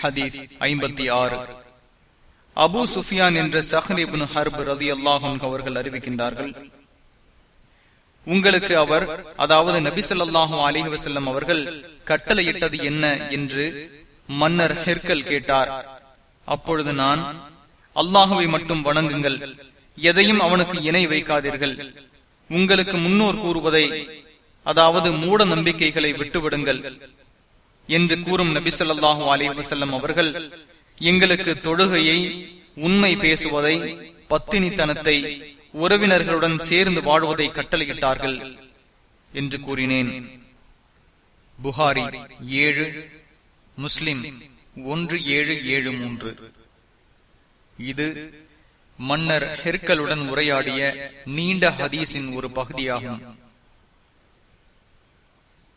ஹதீஸ் ஐம்பத்தி ஆறு. அபு சுஃபியான் என்ற சஹரிபின் ஹர்ப் ரதி அல்லாஹும் அவர்கள் அறிவிக்கின்றார்கள் உங்களுக்கு அவர் அதாவது நபி அலிஹி வசல்லம் அவர்கள் கட்டளையிட்டது என்ன என்று மன்னர் ஹெர்கல் கேட்டார். அப்பொழுது நான் அல்லாஹுவை மட்டும் வணங்குங்கள் எதையும் அவனுக்கு இணை வைக்காதீர்கள். உங்களுக்கு முன்னோர் கூறுவதை அதாவது மூட நம்பிக்கைகளை விட்டுவிடுங்கள். என்று கூறும் நபி சொல்லாஹு அலி வசல்லம் அவர்கள் எங்களுக்கு தொழுகையை உண்மை பேசுவதை பத்தினித்தனத்தை உறவினர்களுடன் சேர்ந்து வாழ்வதை கட்டளையிட்டார்கள் என்று கூறினேன். புகாரி ஏழு முஸ்லிம் ஒன்று ஏழு ஏழு மூன்று. இது மன்னர் ஹெர்கலுடன் உரையாடிய நீண்ட ஹதீஸின் ஒரு பகுதியாகும்.